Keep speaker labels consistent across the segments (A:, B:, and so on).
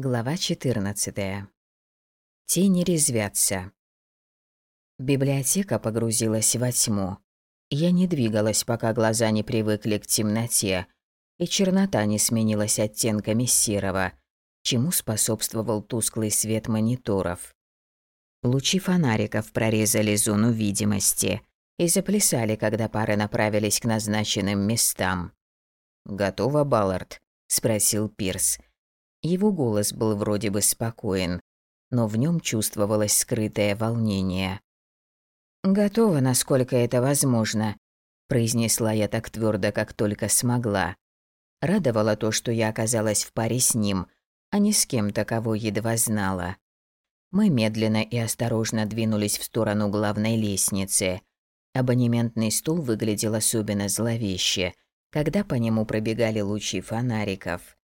A: Глава 14. Тени резвятся. Библиотека погрузилась во тьму. Я не двигалась, пока глаза не привыкли к темноте, и чернота не сменилась оттенками серого, чему способствовал тусклый свет мониторов. Лучи фонариков прорезали зону видимости и заплясали, когда пары направились к назначенным местам. «Готово, Баллард?» – спросил Пирс. Его голос был вроде бы спокоен, но в нем чувствовалось скрытое волнение. «Готова, насколько это возможно», – произнесла я так твердо, как только смогла. Радовало то, что я оказалась в паре с ним, а не с кем-то, кого едва знала. Мы медленно и осторожно двинулись в сторону главной лестницы. Абонементный стул выглядел особенно зловеще, когда по нему пробегали лучи фонариков.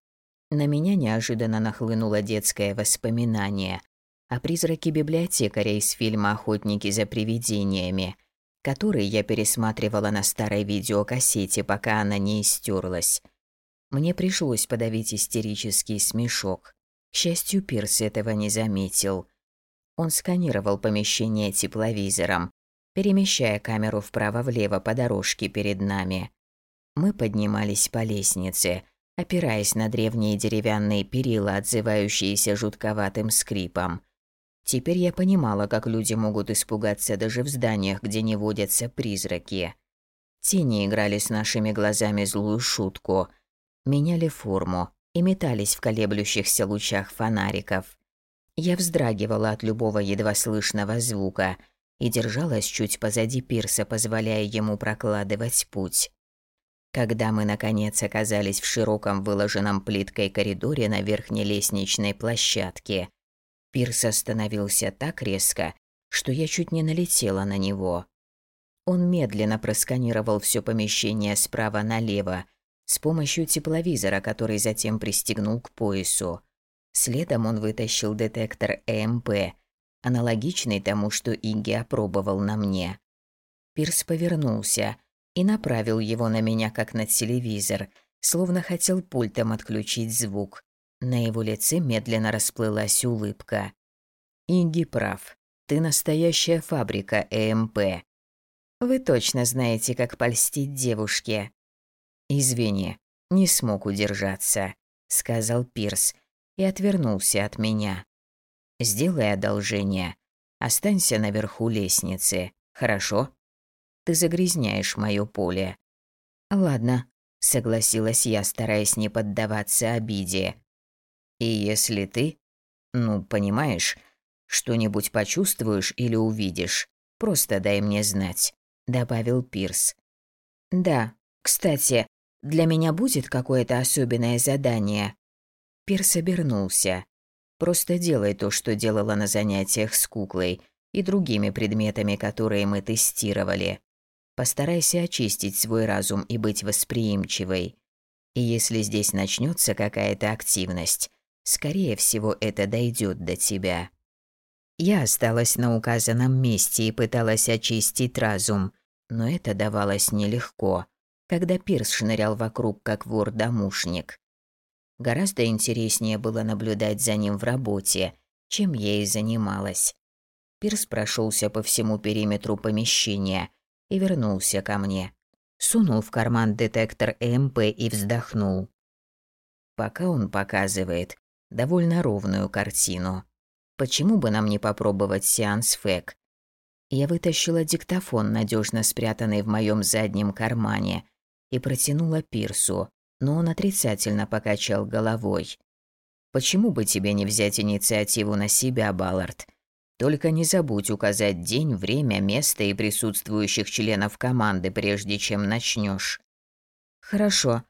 A: На меня неожиданно нахлынуло детское воспоминание о призраке библиотекаря из фильма «Охотники за привидениями», который я пересматривала на старой видеокассете, пока она не истерлась. Мне пришлось подавить истерический смешок. К счастью, Пирс этого не заметил. Он сканировал помещение тепловизором, перемещая камеру вправо-влево по дорожке перед нами. Мы поднимались по лестнице – опираясь на древние деревянные перила, отзывающиеся жутковатым скрипом. Теперь я понимала, как люди могут испугаться даже в зданиях, где не водятся призраки. Тени играли с нашими глазами злую шутку, меняли форму и метались в колеблющихся лучах фонариков. Я вздрагивала от любого едва слышного звука и держалась чуть позади пирса, позволяя ему прокладывать путь. Когда мы, наконец, оказались в широком выложенном плиткой коридоре на верхней лестничной площадке, Пирс остановился так резко, что я чуть не налетела на него. Он медленно просканировал все помещение справа налево с помощью тепловизора, который затем пристегнул к поясу. Следом он вытащил детектор ЭМП, аналогичный тому, что Игги опробовал на мне. Пирс повернулся – и направил его на меня, как на телевизор, словно хотел пультом отключить звук. На его лице медленно расплылась улыбка. «Инги прав. Ты настоящая фабрика ЭМП. Вы точно знаете, как польстить девушке». «Извини, не смог удержаться», — сказал Пирс и отвернулся от меня. «Сделай одолжение. Останься наверху лестницы, хорошо?» Ты загрязняешь моё поле». «Ладно», — согласилась я, стараясь не поддаваться обиде. «И если ты, ну, понимаешь, что-нибудь почувствуешь или увидишь, просто дай мне знать», — добавил Пирс. «Да, кстати, для меня будет какое-то особенное задание?» Пирс обернулся. «Просто делай то, что делала на занятиях с куклой и другими предметами, которые мы тестировали. Постарайся очистить свой разум и быть восприимчивой. И если здесь начнется какая-то активность, скорее всего, это дойдет до тебя. Я осталась на указанном месте и пыталась очистить разум, но это давалось нелегко, когда Пирс шнырял вокруг, как вор-домушник. Гораздо интереснее было наблюдать за ним в работе, чем я и занималась. Пирс прошелся по всему периметру помещения – и вернулся ко мне. Сунул в карман детектор ЭМП и вздохнул. Пока он показывает довольно ровную картину. Почему бы нам не попробовать сеанс ФЭК? Я вытащила диктофон, надежно спрятанный в моем заднем кармане, и протянула Пирсу, но он отрицательно покачал головой. «Почему бы тебе не взять инициативу на себя, Баллард? Только не забудь указать день, время, место и присутствующих членов команды, прежде чем начнешь. Хорошо,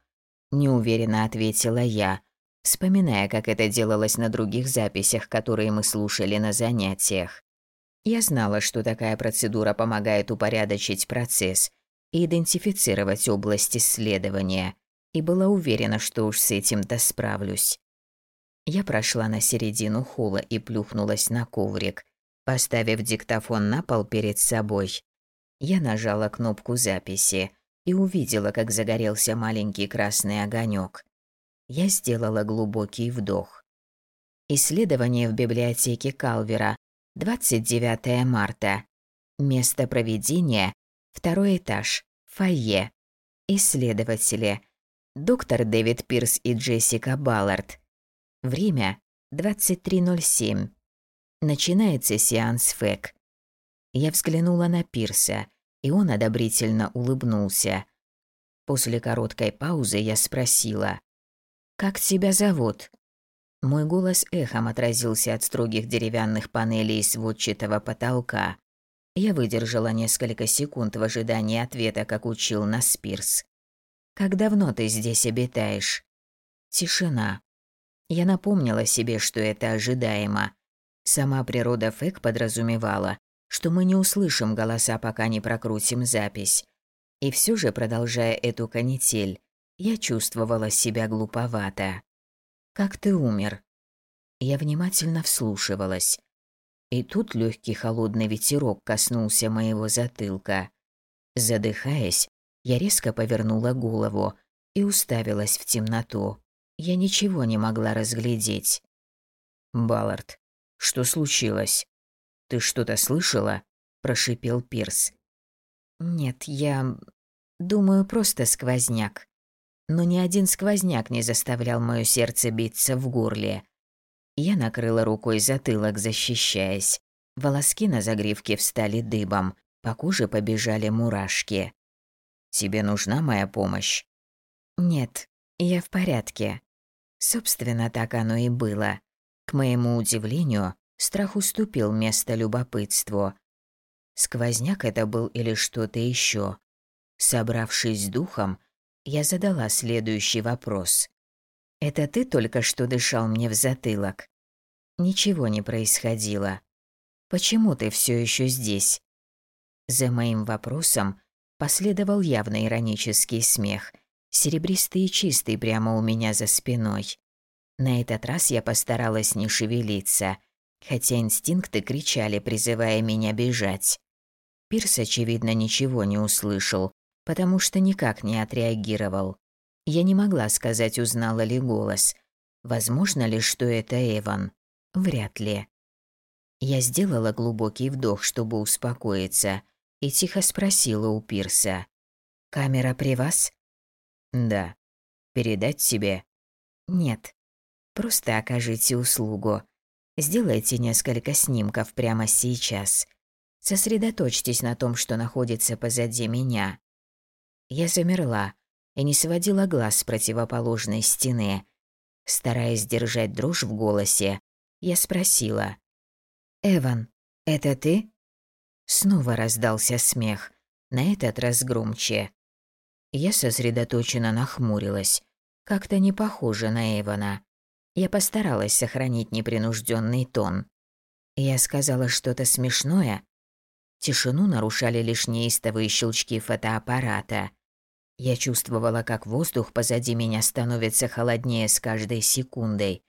A: неуверенно ответила я, вспоминая, как это делалось на других записях, которые мы слушали на занятиях. Я знала, что такая процедура помогает упорядочить процесс и идентифицировать область исследования, и была уверена, что уж с этим-то справлюсь. Я прошла на середину холла и плюхнулась на коврик, Поставив диктофон на пол перед собой, я нажала кнопку записи и увидела, как загорелся маленький красный огонек. Я сделала глубокий вдох. Исследование в библиотеке Калвера. 29 марта. Место проведения – второй этаж, фойе. Исследователи. Доктор Дэвид Пирс и Джессика Баллард. Время – 23.07. Начинается сеанс ФЭК. Я взглянула на Пирса, и он одобрительно улыбнулся. После короткой паузы я спросила, «Как тебя зовут?» Мой голос эхом отразился от строгих деревянных панелей сводчатого потолка. Я выдержала несколько секунд в ожидании ответа, как учил нас Пирс. «Как давно ты здесь обитаешь?» Тишина. Я напомнила себе, что это ожидаемо. Сама природа Фэк подразумевала, что мы не услышим голоса, пока не прокрутим запись. И все же, продолжая эту канитель, я чувствовала себя глуповато. «Как ты умер?» Я внимательно вслушивалась. И тут легкий холодный ветерок коснулся моего затылка. Задыхаясь, я резко повернула голову и уставилась в темноту. Я ничего не могла разглядеть. «Баллард, что случилось? Ты что-то слышала?» – прошипел Пирс. «Нет, я... думаю, просто сквозняк. Но ни один сквозняк не заставлял моё сердце биться в горле. Я накрыла рукой затылок, защищаясь. Волоски на загривке встали дыбом, по коже побежали мурашки. «Тебе нужна моя помощь?» «Нет, я в порядке». Собственно, так оно и было. К моему удивлению, страх уступил место любопытству. Сквозняк это был или что-то еще. Собравшись с духом, я задала следующий вопрос. «Это ты только что дышал мне в затылок?» Ничего не происходило. «Почему ты все еще здесь?» За моим вопросом последовал явно иронический смех, серебристый и чистый прямо у меня за спиной. На этот раз я постаралась не шевелиться, хотя инстинкты кричали, призывая меня бежать. Пирс, очевидно, ничего не услышал, потому что никак не отреагировал. Я не могла сказать, узнала ли голос. Возможно ли, что это Эван? Вряд ли. Я сделала глубокий вдох, чтобы успокоиться, и тихо спросила у Пирса. «Камера при вас?» «Да». «Передать тебе?» «Нет. Просто окажите услугу. Сделайте несколько снимков прямо сейчас. Сосредоточьтесь на том, что находится позади меня». Я замерла и не сводила глаз с противоположной стены. Стараясь держать дрожь в голосе, я спросила. «Эван, это ты?» Снова раздался смех, на этот раз громче. Я сосредоточенно нахмурилась. Как-то не похоже на Эвана. Я постаралась сохранить непринужденный тон. Я сказала что-то смешное. Тишину нарушали лишь неистовые щелчки фотоаппарата. Я чувствовала, как воздух позади меня становится холоднее с каждой секундой,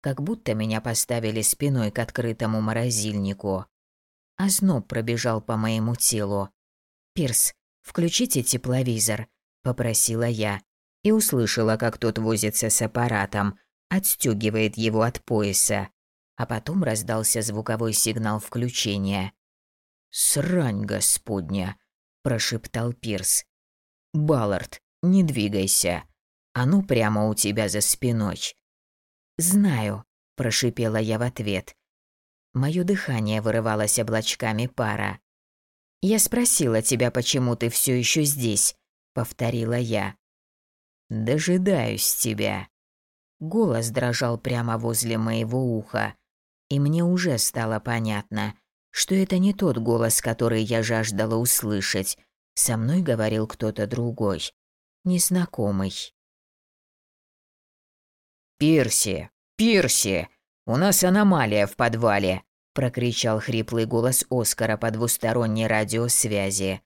A: как будто меня поставили спиной к открытому морозильнику. Озноб пробежал по моему телу. «Пирс, включите тепловизор», – попросила я, и услышала, как тот возится с аппаратом, отстегивает его от пояса, а потом раздался звуковой сигнал включения. «Срань господня!» – прошептал Пирс. «Баллард, не двигайся. А ну прямо у тебя за спиной. «Знаю», – прошипела я в ответ. Моё дыхание вырывалось облачками пара. «Я спросила тебя, почему ты все еще здесь», – повторила я. «Дожидаюсь тебя». Голос дрожал прямо возле моего уха, и мне уже стало понятно, что это не тот голос, который я жаждала услышать. Со мной говорил кто-то другой, незнакомый.
B: «Пирси! Пирси! У нас аномалия в подвале!» – прокричал хриплый голос Оскара по двусторонней радиосвязи.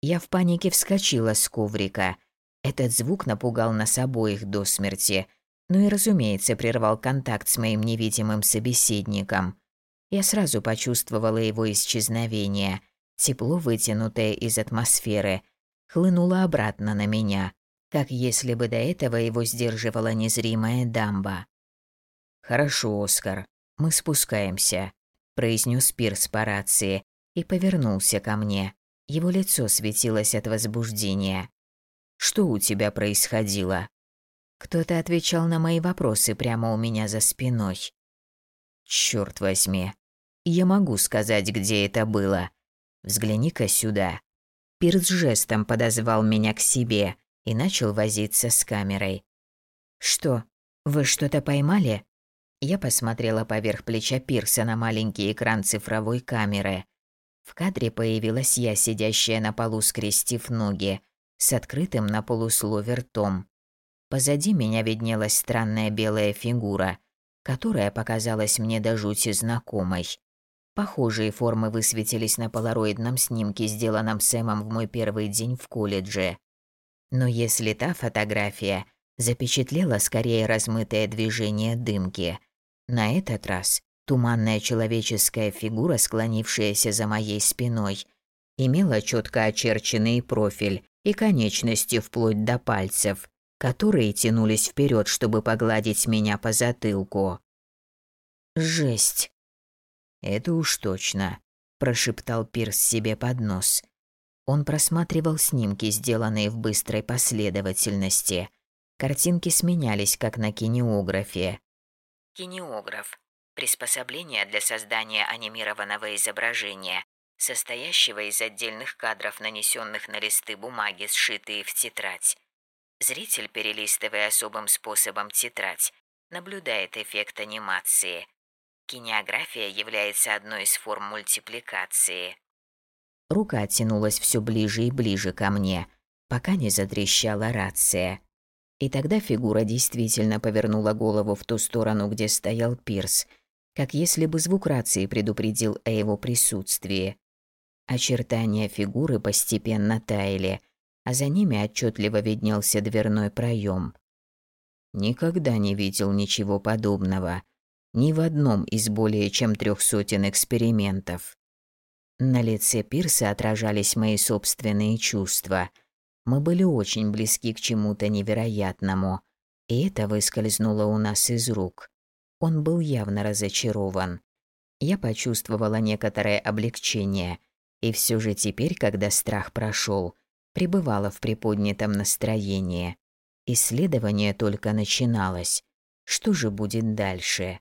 A: Я в панике вскочила с коврика. Этот звук напугал нас обоих до смерти, ну и, разумеется, прервал контакт с моим невидимым собеседником. Я сразу почувствовала его исчезновение. Тепло, вытянутое из атмосферы, хлынуло обратно на меня как если бы до этого его сдерживала незримая дамба.
B: «Хорошо, Оскар, мы спускаемся», – произнес Пирс по рации и повернулся ко мне. Его лицо светилось от возбуждения. «Что у тебя происходило?» Кто-то отвечал на мои вопросы прямо у меня за спиной. Черт возьми. Я могу сказать, где это было. Взгляни-ка сюда. Пирс жестом подозвал меня к себе и начал возиться с камерой. Что? Вы что-то поймали? Я посмотрела поверх плеча Пирса на маленький экран цифровой камеры. В кадре появилась я, сидящая на полу, скрестив ноги, с открытым на полуслове ртом. Позади меня виднелась странная белая фигура, которая показалась мне до жути знакомой. Похожие формы высветились на полароидном снимке, сделанном Сэмом в мой первый день в колледже. Но если та фотография запечатлела скорее размытое движение дымки, на этот раз туманная человеческая фигура, склонившаяся за моей спиной, имела четко очерченный профиль и конечности вплоть до пальцев, которые тянулись вперед, чтобы погладить меня по затылку. Жесть. Это уж точно, прошептал Пирс себе под нос. Он просматривал снимки, сделанные в быстрой последовательности. Картинки сменялись, как на кинеографе. Кинеограф приспособление для создания анимированного изображения, состоящего из отдельных кадров, нанесенных на листы бумаги, сшитые в тетрадь. Зритель, перелистывая особым способом тетрадь, наблюдает эффект анимации. Кинеография является одной из форм мультипликации. Рука тянулась все ближе и ближе ко мне, пока не затрещала рация. И тогда фигура действительно повернула голову в ту сторону, где стоял Пирс, как если бы звук рации предупредил о его присутствии. Очертания фигуры постепенно таяли – а за ними отчетливо виднелся дверной проем. Никогда не видел ничего подобного, ни в одном из более чем трех сотен экспериментов. На лице Пирса отражались мои собственные чувства. Мы были очень близки к чему-то невероятному, и это выскользнуло у нас из рук. Он был явно разочарован. Я почувствовала некоторое облегчение, и все же теперь, когда страх прошел, пребывала в приподнятом настроении. Исследование только начиналось. Что же будет дальше?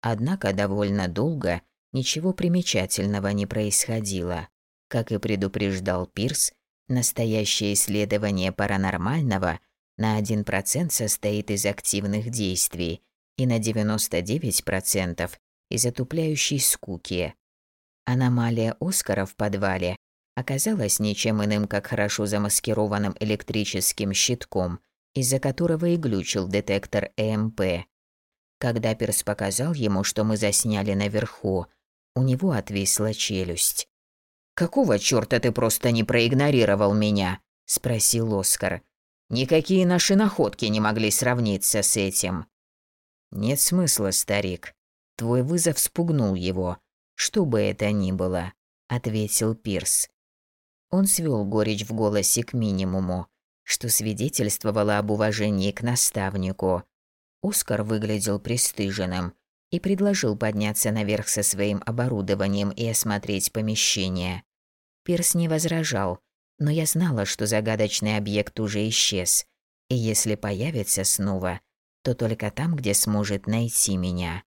B: Однако довольно долго ничего примечательного не происходило. Как и предупреждал Пирс, настоящее исследование паранормального на 1% состоит из активных действий и на 99% из отупляющей скуки. Аномалия Оскара в подвале оказалась ничем иным, как хорошо замаскированным электрическим щитком, из-за которого и глючил детектор ЭМП. Когда Перс показал ему, что мы засняли наверху, у него отвисла челюсть. «Какого чёрта ты просто не проигнорировал меня?» – спросил Оскар. «Никакие наши находки не могли сравниться с этим». «Нет смысла, старик. Твой вызов спугнул его, что бы это ни было», – ответил Пирс. Он свел горечь в голосе к минимуму, что свидетельствовало об уважении к наставнику. Оскар выглядел пристыженным и предложил подняться наверх со своим оборудованием и осмотреть помещение. Пирс не возражал, но я знала, что загадочный объект уже исчез, и если появится снова, то только там, где сможет найти меня.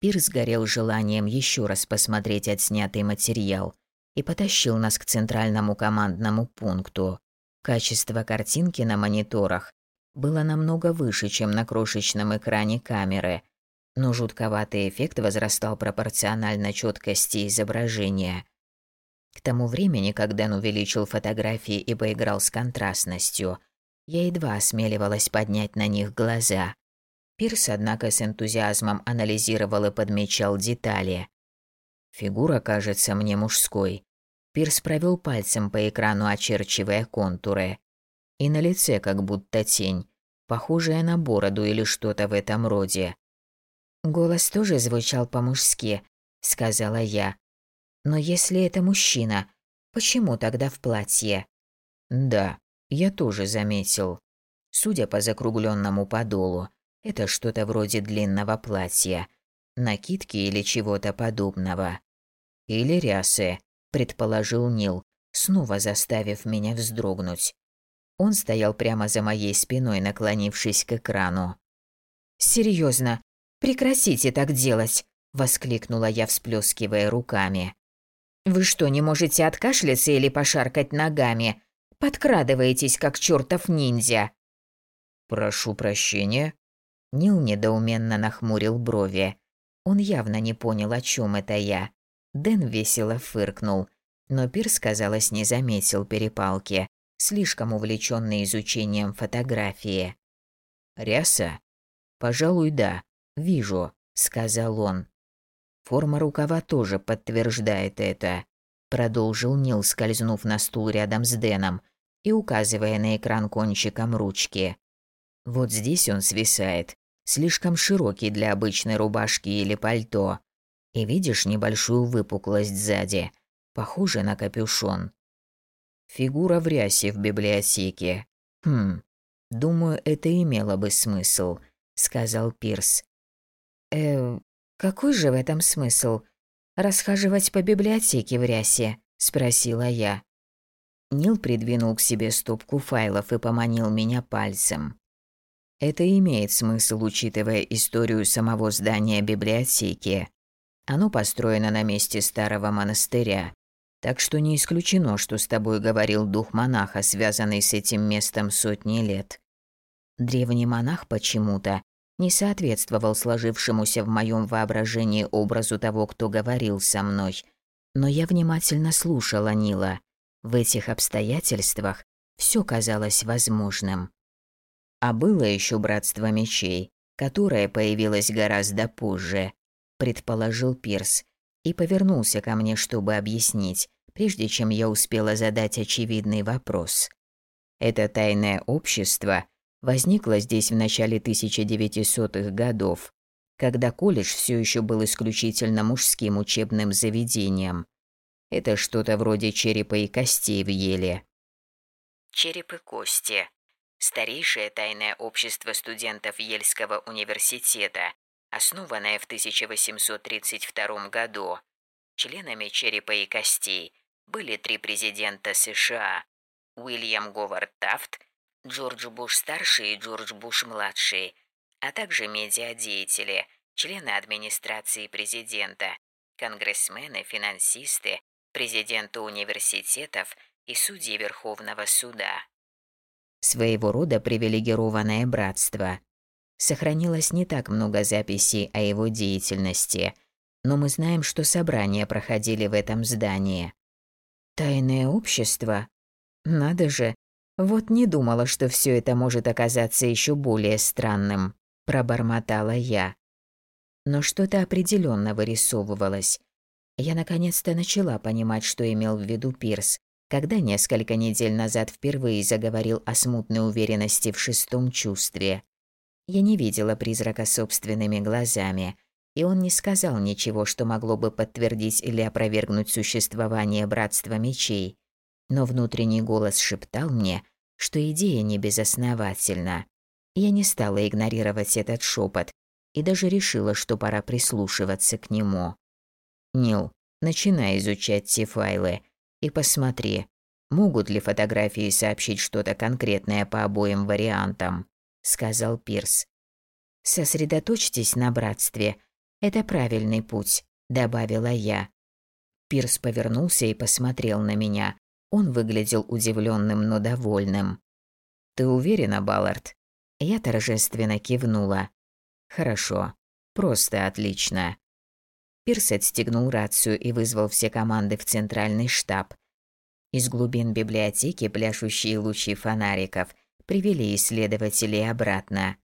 B: Пирс горел желанием еще раз посмотреть отснятый материал – и потащил нас к центральному командному пункту. Качество картинки на мониторах было намного выше, чем на крошечном экране камеры, но жутковатый эффект возрастал пропорционально четкости изображения. К тому времени, когда он увеличил фотографии и поиграл с контрастностью, я едва осмеливалась поднять на них глаза. Пирс, однако, с энтузиазмом анализировал и подмечал детали. Фигура кажется мне мужской. Пирс провел пальцем по экрану, очерчивая контуры. И на лице как будто тень, похожая на бороду или что-то в этом роде. «Голос тоже звучал по-мужски», — сказала я. «Но если это мужчина, почему тогда в платье?» «Да, я тоже заметил. Судя по закругленному подолу, Это что-то вроде длинного платья, накидки или чего-то подобного. Или рясы, предположил Нил, снова заставив меня вздрогнуть. Он стоял прямо за моей спиной, наклонившись к экрану. Серьезно, прекратите так делать, воскликнула я, всплескивая руками. Вы что, не можете откашляться или пошаркать ногами? Подкрадываетесь, как чертов ниндзя. Прошу прощения. Нил недоуменно нахмурил брови. Он явно не понял, о чем это я. Дэн весело фыркнул, но Пирс, казалось, не заметил перепалки, слишком увлеченный изучением фотографии. «Ряса?» «Пожалуй, да. Вижу», — сказал он. «Форма рукава тоже подтверждает это», — продолжил Нил, скользнув на стул рядом с Дэном и указывая на экран кончиком ручки. «Вот здесь он свисает, слишком широкий для обычной рубашки или пальто. И видишь небольшую выпуклость сзади, похоже на капюшон. Фигура в рясе в библиотеке. Хм, думаю, это имело бы смысл, сказал Пирс. Э, какой же в этом смысл? Расхаживать по библиотеке в рясе? спросила я. Нил придвинул к себе стопку файлов и поманил меня пальцем. Это имеет смысл, учитывая историю самого здания библиотеки. Оно построено на месте старого монастыря, так что не исключено, что с тобой говорил дух монаха, связанный с этим местом сотни лет. Древний монах почему-то не соответствовал сложившемуся в моем воображении образу того, кто говорил со мной. Но я внимательно слушала Нила. В этих обстоятельствах все казалось возможным. А было еще братство мечей, которое появилось гораздо позже, предположил Пирс и повернулся ко мне, чтобы объяснить, прежде чем я успела задать очевидный вопрос. Это тайное общество возникло здесь в начале 1900-х годов, когда колледж все еще был исключительно мужским учебным заведением. Это что-то вроде черепа и костей в Еле. Череп и кости старейшее тайное общество студентов Ельского университета, основанное в 1832 году. Членами черепа и костей были три президента США – Уильям Говард Тафт, Джордж Буш-старший и Джордж Буш-младший, а также медиадеятели, члены администрации президента, конгрессмены, финансисты, президенты университетов и судьи Верховного суда своего рода привилегированное братство. Сохранилось не так много записей о его деятельности, но мы знаем, что собрания проходили в этом здании. Тайное общество? Надо же. Вот не думала, что все это может оказаться еще более странным, пробормотала я. Но что-то определенно вырисовывалось. Я наконец-то начала понимать, что имел в виду Пирс, когда несколько недель назад впервые заговорил о смутной уверенности в шестом чувстве. Я не видела призрака собственными глазами, и он не сказал ничего, что могло бы подтвердить или опровергнуть существование братства мечей. Но внутренний голос шептал мне, что идея не безосновательна. Я не стала игнорировать этот шепот и даже решила, что пора прислушиваться к нему. Нил, начинай изучать те файлы и посмотри, могут ли фотографии сообщить что-то конкретное по обоим вариантам, сказал Пирс. Сосредоточьтесь на братстве. Это правильный путь, добавила я. Пирс повернулся и посмотрел на меня. Он выглядел удивленным, но довольным. Ты уверена, Баллард? Я торжественно кивнула. Хорошо. Просто отлично. Пирс отстегнул рацию и вызвал все команды в центральный штаб. Из глубин библиотеки пляшущие лучи фонариков привели исследователей обратно.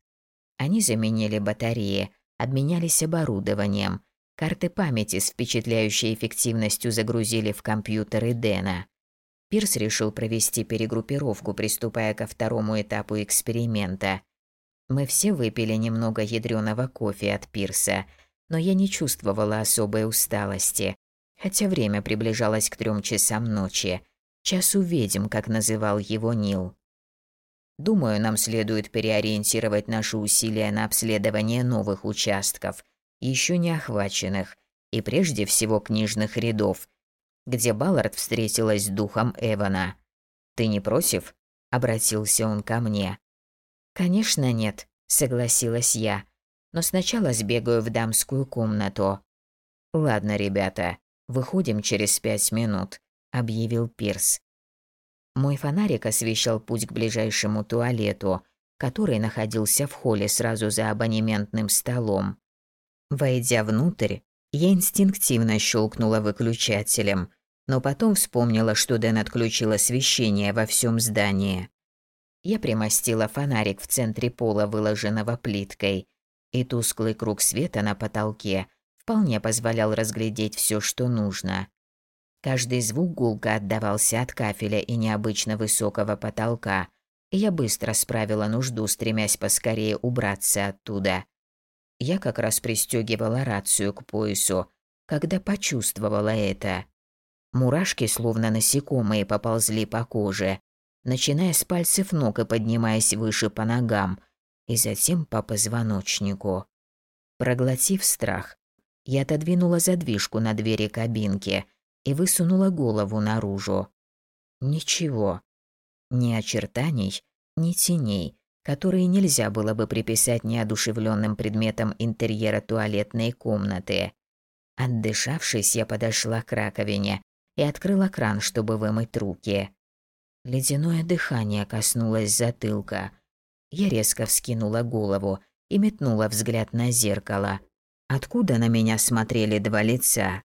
B: Они заменили батареи, обменялись оборудованием. Карты памяти с впечатляющей эффективностью загрузили в компьютеры Дэна. Пирс решил провести перегруппировку, приступая ко второму этапу эксперимента. Мы все выпили немного ядреного кофе от Пирса – но я не чувствовала особой усталости, хотя время приближалось к трем часам ночи, часу ведьм, как называл его Нил.
A: Думаю, нам следует переориентировать наши усилия на обследование новых участков, еще не охваченных, и прежде всего книжных рядов, где Баллард встретилась с духом Эвана. «Ты не против?» – обратился он ко мне. «Конечно нет», – согласилась я, «но сначала сбегаю в дамскую комнату». «Ладно, ребята, выходим через пять минут», – объявил Пирс. Мой фонарик освещал путь к ближайшему туалету, который находился в холле сразу за абонементным столом. Войдя внутрь, я инстинктивно щелкнула выключателем, но потом вспомнила, что Дэн отключил освещение во всем здании. Я примостила фонарик в центре пола, выложенного плиткой, и тусклый круг света на потолке вполне позволял разглядеть все, что нужно. Каждый звук гулко отдавался от кафеля и необычно высокого потолка, и я быстро справила нужду, стремясь поскорее убраться оттуда. Я как раз пристегивала рацию к поясу, когда почувствовала это. Мурашки, словно насекомые, поползли по коже, начиная с пальцев ног и поднимаясь выше по ногам, и затем по позвоночнику. Проглотив страх, я отодвинула задвижку на двери кабинки и высунула голову наружу. Ничего. Ни очертаний, ни теней, которые нельзя было бы приписать неодушевленным предметам интерьера туалетной комнаты. Отдышавшись, я подошла к раковине и открыла кран, чтобы вымыть руки. Ледяное дыхание коснулось затылка. Я резко вскинула голову и метнула взгляд на зеркало. Откуда на меня смотрели два лица?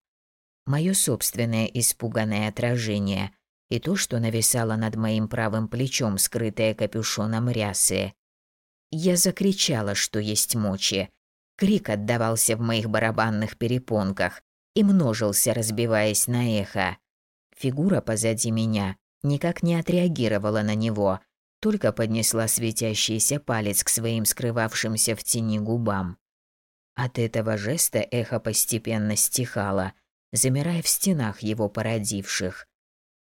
A: Мое собственное испуганное отражение и то, что нависало над моим правым плечом, скрытое капюшоном рясы. Я закричала, что есть мочи. Крик отдавался в моих барабанных перепонках и множился, разбиваясь на эхо. Фигура позади меня никак не отреагировала на него, только поднесла светящийся палец к своим скрывавшимся в тени губам. От этого жеста эхо постепенно стихало – замирая в стенах его породивших.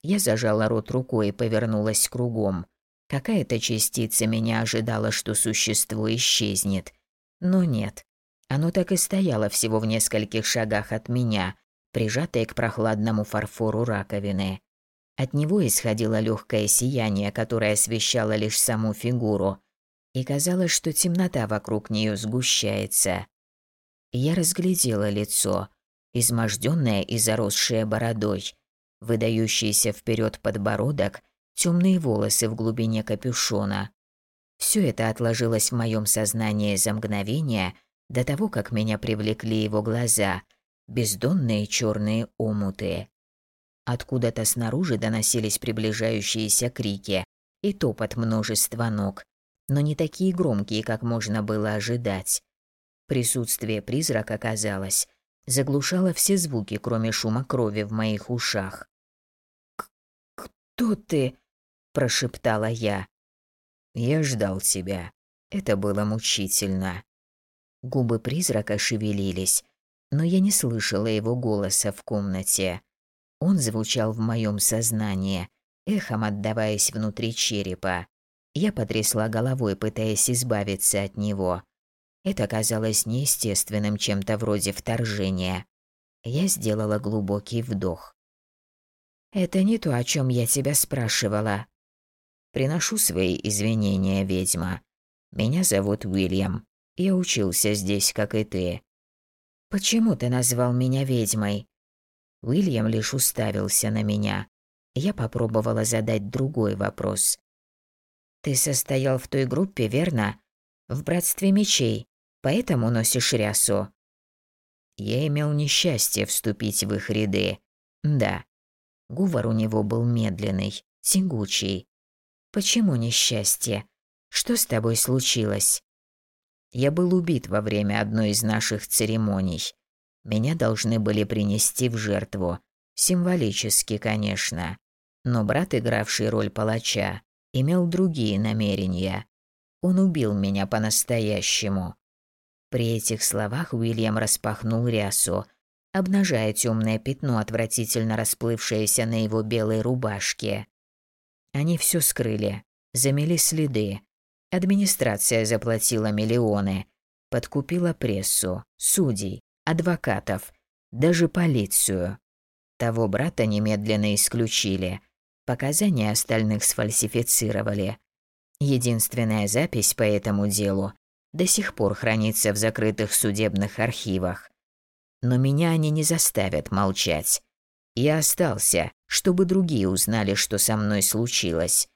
A: Я зажала рот рукой и повернулась кругом. Какая-то частица меня ожидала, что существо исчезнет. Но нет. Оно так и стояло всего в нескольких шагах от меня, прижатое к прохладному фарфору раковины. От него исходило легкое сияние, которое освещало лишь саму фигуру, и казалось, что темнота вокруг нее сгущается. Я разглядела лицо, изможденная и заросшая бородой, выдающийся вперед подбородок, темные волосы в глубине капюшона. Все это отложилось в моем сознании за мгновение до того, как меня привлекли его глаза, бездонные черные омуты. Откуда-то снаружи доносились приближающиеся крики и топот множества ног, но не такие громкие, как можно было ожидать. Присутствие призрака казалось заглушала все звуки, кроме шума крови в моих ушах. «Кто ты?» – прошептала я. «Я ждал тебя. Это было мучительно». Губы призрака шевелились, но я не слышала его голоса в комнате. Он звучал в моем сознании, эхом отдаваясь внутри черепа. Я потрясла головой, пытаясь избавиться от него. Это казалось неестественным чем-то вроде вторжения. Я сделала глубокий вдох. «Это не то, о чем я тебя спрашивала». «Приношу свои извинения, ведьма. Меня зовут Уильям. Я учился здесь, как и ты». «Почему ты назвал меня ведьмой?» Уильям лишь уставился на меня. Я попробовала задать другой вопрос. «Ты состоял в той группе, верно? В Братстве Мечей?» Поэтому носишь рясу». Я имел несчастье вступить в их ряды. Да. Говор у него был медленный, тягучий. Почему несчастье? Что с тобой случилось? Я был убит во время одной из наших церемоний. Меня должны были принести в жертву. Символически, конечно. Но брат, игравший роль палача, имел другие намерения. Он убил меня по-настоящему. При этих словах Уильям распахнул рясу, обнажая темное пятно, отвратительно расплывшееся на его белой рубашке. Они все скрыли,
B: Замели следы. Администрация заплатила миллионы. Подкупила прессу, судей, адвокатов, даже полицию. Того брата немедленно исключили. Показания остальных сфальсифицировали. Единственная запись по этому делу до сих пор хранится в закрытых судебных архивах. Но меня они не заставят молчать. Я остался, чтобы другие узнали, что со мной случилось.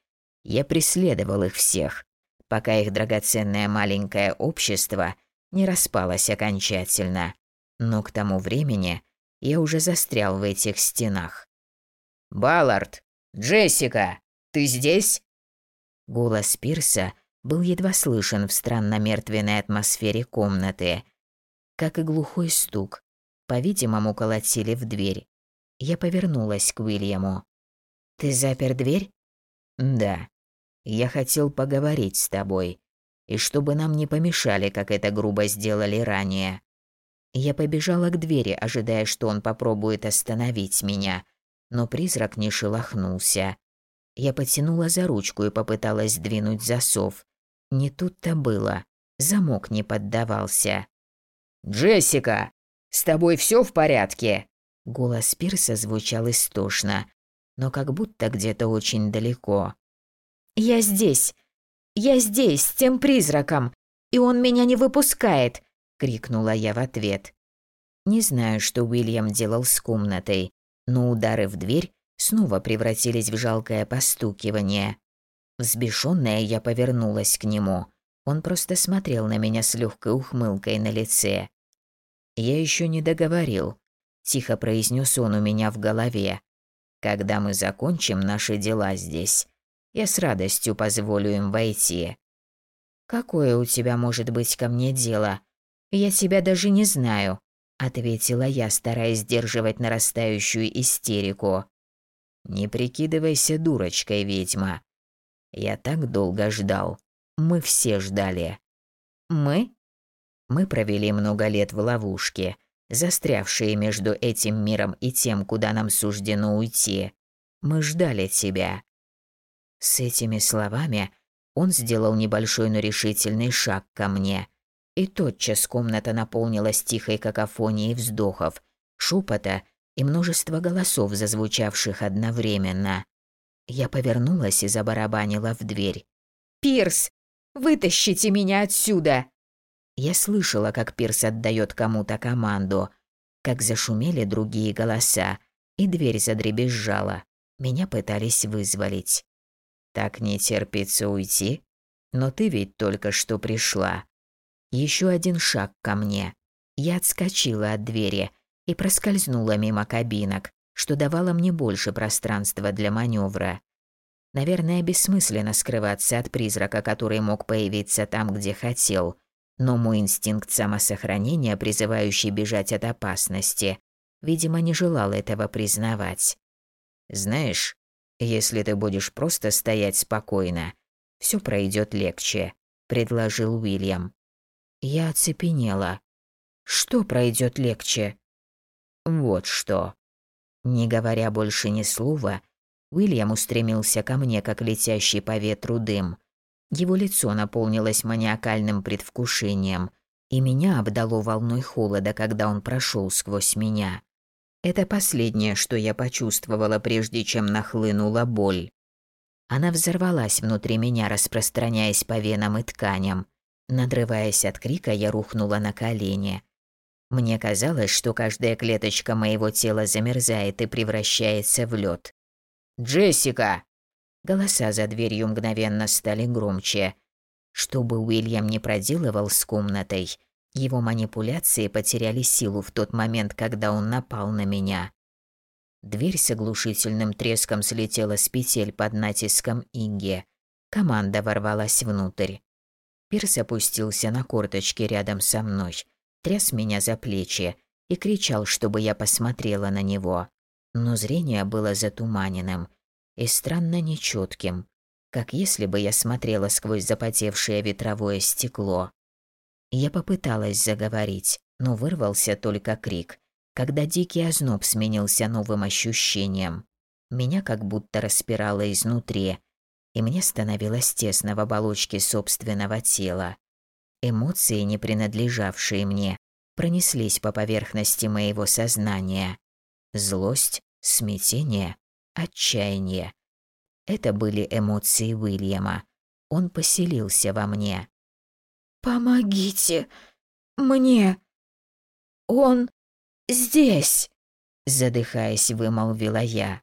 B: Я преследовал их всех, пока их драгоценное маленькое общество не распалось окончательно. Но к тому времени я уже застрял в этих стенах. «Баллард! Джессика! Ты здесь?» Голос Пирса был едва слышен в странно мертвенной атмосфере комнаты, как и глухой стук. По-видимому, колотили в дверь. Я повернулась к Уильяму. «Ты запер дверь?» «Да. Я хотел поговорить с тобой, и чтобы нам не помешали, как это грубо сделали ранее. Я побежала к двери, ожидая, что он попробует остановить меня, но призрак не шелохнулся. Я потянула за ручку и попыталась сдвинуть засов. Не тут-то было. Замок не поддавался. «Джессика, с тобой все в порядке?» Голос Пирса звучал истошно, но как будто где-то очень далеко. «Я здесь! Я здесь, с тем призраком! И он меня не выпускает!» — крикнула я в ответ. Не знаю, что Уильям делал с комнатой, но удары в дверь снова превратились в жалкое постукивание. Взбешенная я повернулась к нему. Он просто смотрел на меня с легкой ухмылкой на лице. «Я еще не договорил», – тихо произнес он у меня в голове. «Когда мы закончим наши дела здесь, я с радостью позволю им войти. Какое у тебя может быть ко мне дело? Я тебя даже не знаю, ответила я, стараясь сдерживать нарастающую истерику. Не прикидывайся дурочкой, ведьма. Я так долго ждал. Мы все ждали. Мы? Мы провели много лет в ловушке, застрявшие между этим миром и тем, куда нам суждено уйти. Мы ждали тебя. С этими словами он сделал небольшой, но решительный шаг ко мне. И тотчас комната наполнилась тихой какофонией вздохов, шепота и множество голосов, зазвучавших одновременно. Я повернулась и забарабанила в дверь. «Пирс, вытащите меня отсюда!» Я слышала, как Пирс отдает кому-то команду, как зашумели другие голоса, и дверь задребезжала. Меня пытались вызволить. Так не терпится уйти? Но ты ведь только что пришла. Еще один шаг ко мне. Я отскочила от двери и проскользнула мимо кабинок, что давало мне больше пространства для маневра. Наверное, бессмысленно скрываться от призрака, который мог появиться там, где хотел. Но мой инстинкт самосохранения, призывающий бежать от опасности, видимо, не желал этого признавать. Знаешь, если ты будешь просто стоять спокойно, все пройдет легче, предложил Уильям. Я оцепенела. Что пройдет легче? Вот что. Не говоря больше ни слова, Уильям устремился ко мне, как летящий по ветру дым. Его лицо наполнилось маниакальным предвкушением, и меня обдало волной холода, когда он прошел сквозь меня. Это последнее, что я почувствовала, прежде чем нахлынула боль. Она взорвалась внутри меня, распространяясь по венам и тканям. Надрываясь от крика, я рухнула на колени. Мне казалось, что каждая клеточка моего тела замерзает и превращается в лед. «Джессика!» Голоса за дверью мгновенно стали громче. Что бы Уильям не проделывал с комнатой, его манипуляции потеряли силу в тот момент, когда он напал на меня. Дверь с оглушительным треском слетела с петель под натиском Инги. Команда ворвалась внутрь. Пирс опустился на корточки рядом со мной, тряс меня за плечи и кричал, чтобы я посмотрела на него. Но зрение было затуманенным и странно нечетким, как если бы я смотрела сквозь запотевшее ветровое стекло. Я попыталась заговорить, но вырвался только крик, когда дикий озноб сменился новым ощущением. Меня как будто распирало изнутри. и мне становилось тесно в оболочке собственного тела. Эмоции, не принадлежавшие мне, пронеслись по поверхности моего сознания. Злость, смятение, отчаяние. Это были эмоции Уильяма. Он поселился во мне.
A: «Помогите мне! Он здесь!»
B: Задыхаясь, вымолвила я.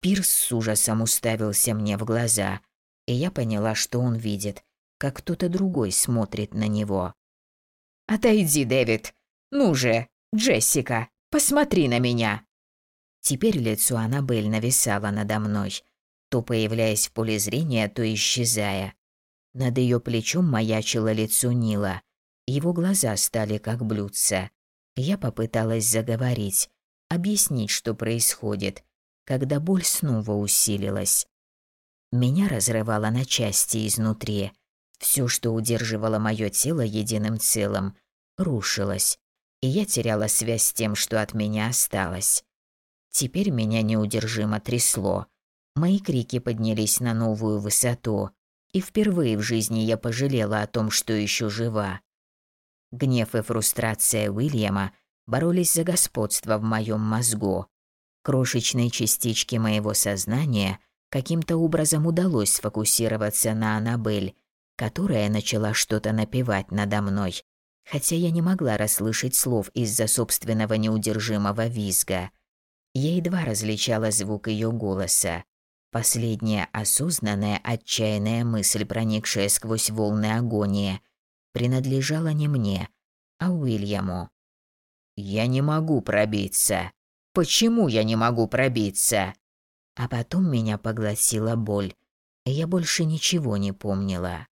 B: Пирс с ужасом уставился мне в глаза, и я поняла, что он видит, как кто-то другой смотрит на него.
A: «Отойди, Дэвид! Ну же, Джессика, посмотри на меня!»
B: Теперь лицо Аннабель нависало надо мной, то появляясь в поле зрения, то исчезая. Над ее плечом маячило лицо Нила. Его глаза стали как блюдца. Я попыталась заговорить, объяснить, что происходит, когда боль снова усилилась. Меня разрывало на части изнутри. Все, что удерживало мое тело единым целым, рушилось, и я теряла связь с тем, что от меня осталось. Теперь меня неудержимо трясло. Мои крики поднялись на новую высоту, и впервые в жизни я пожалела о том, что еще жива. Гнев и фрустрация Уильяма боролись за господство в моем мозгу. Крошечные частички моего сознания каким-то образом удалось сфокусироваться на Анабель, которая начала что-то напевать надо мной, хотя я не могла расслышать слов из-за собственного неудержимого визга. Я едва различала звук ее голоса. Последняя осознанная отчаянная мысль, проникшая сквозь волны агонии, принадлежала не мне, а Уильяму. «Я не могу пробиться. Почему я не могу пробиться?» А потом меня поглотила боль, и я больше ничего не помнила.